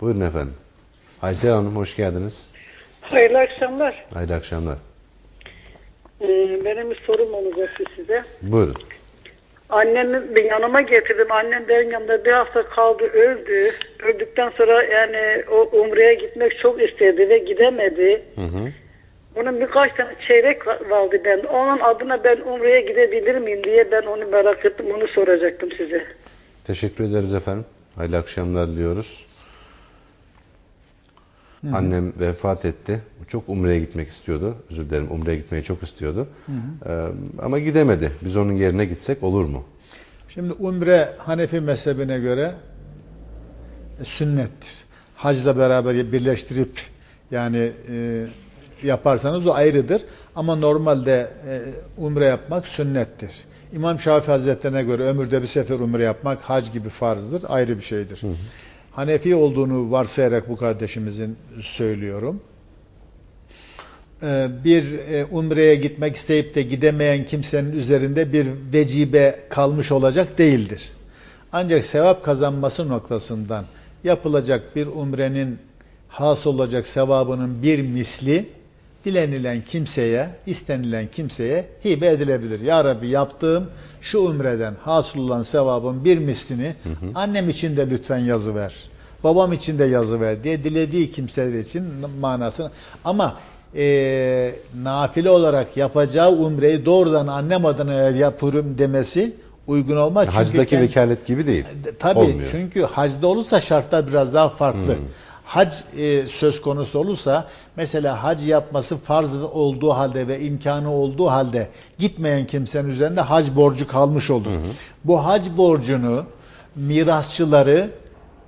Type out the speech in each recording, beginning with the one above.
Buyurun efendim. Aysel Hanım hoş geldiniz. Hayırlı akşamlar. Hayırlı akşamlar. Ee, benim bir sorum olacaktı size. Buyurun. Annemi yanıma getirdim. Annem benim yanımda bir hafta kaldı, öldü. Öldükten sonra yani o Umre'ye gitmek çok istedi ve gidemedi. Onun birkaç tane çeyrek vardı ben. Onun adına ben Umre'ye gidebilir miyim diye ben onu merak ettim. Onu soracaktım size. Teşekkür ederiz efendim. Hayırlı akşamlar diliyoruz. Annem vefat etti. Çok Umre'ye gitmek istiyordu. Özür dilerim Umre'ye gitmeyi çok istiyordu. Ee, ama gidemedi. Biz onun yerine gitsek olur mu? Şimdi umre Hanefi mezhebine göre sünnettir. Hacla beraber birleştirip yani e, yaparsanız o ayrıdır. Ama normalde e, umre yapmak sünnettir. İmam Şafii Hazretlerine göre ömürde bir sefer umre yapmak hac gibi farzdır, ayrı bir şeydir. Hanefi olduğunu varsayarak bu kardeşimizin söylüyorum. Ee, bir e, umreye gitmek isteyip de gidemeyen kimsenin üzerinde bir vecibe kalmış olacak değildir. Ancak sevap kazanması noktasından yapılacak bir umrenin has olacak sevabının bir misli dilenilen kimseye, istenilen kimseye hibe edilebilir. Ya Rabbi yaptığım şu umreden hasıl olan sevabın bir mislini annem için de lütfen yazı ver. Babam için de yazı ver diye dilediği kimseler için manasını. Ama e, nafile olarak yapacağı umreyi doğrudan annem adına yapırım demesi uygun olmaz. Çünkü Hacdaki kendi- vekalet gibi değil. Tabii Olmuyor. çünkü hacda olursa şartlar biraz daha farklı. Hac e, söz konusu olursa mesela hac yapması farz olduğu halde ve imkanı olduğu halde gitmeyen kimsenin üzerinde hac borcu kalmış olur. Bu hac borcunu mirasçıları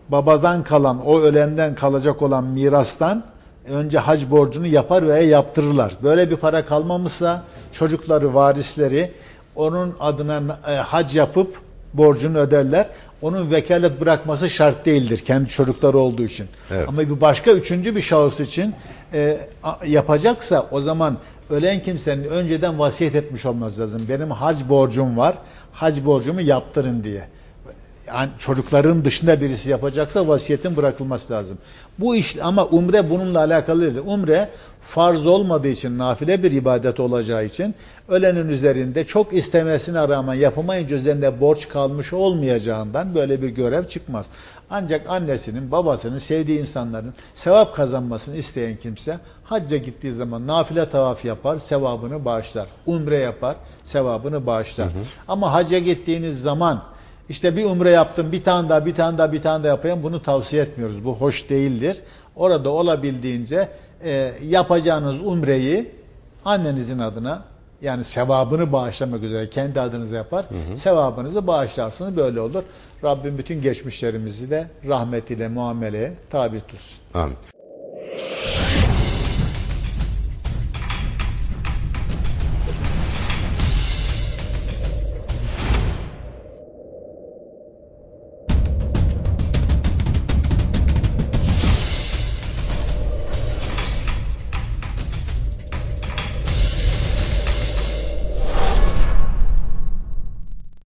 babadan kalan o ölenden kalacak olan mirastan önce hac borcunu yapar veya yaptırırlar. Böyle bir para kalmamışsa çocukları, varisleri onun adına e, hac yapıp borcunu öderler. Onun vekalet bırakması şart değildir kendi çocukları olduğu için. Evet. Ama bir başka üçüncü bir şahıs için e, yapacaksa o zaman ölen kimsenin önceden vasiyet etmiş olması lazım. Benim hac borcum var, hac borcumu yaptırın diye. Yani çocukların dışında birisi yapacaksa vasiyetin bırakılması lazım. Bu iş ama umre bununla alakalı değil. Umre farz olmadığı için nafile bir ibadet olacağı için ölenin üzerinde çok istemesine rağmen yapamayınca üzerinde borç kalmış olmayacağından böyle bir görev çıkmaz. Ancak annesinin, babasının, sevdiği insanların sevap kazanmasını isteyen kimse hacca gittiği zaman nafile tavaf yapar, sevabını bağışlar. Umre yapar, sevabını bağışlar. Ama hacca gittiğiniz zaman işte bir umre yaptım, bir tane daha, bir tane daha, bir tane daha yapayım. Bunu tavsiye etmiyoruz. Bu hoş değildir. Orada olabildiğince e, yapacağınız umreyi annenizin adına yani sevabını bağışlamak üzere kendi adınıza yapar. Sevabınızı bağışlarsınız. Böyle olur. Rabbim bütün geçmişlerimizi de rahmetiyle muameleye tabi tutsun. Amin.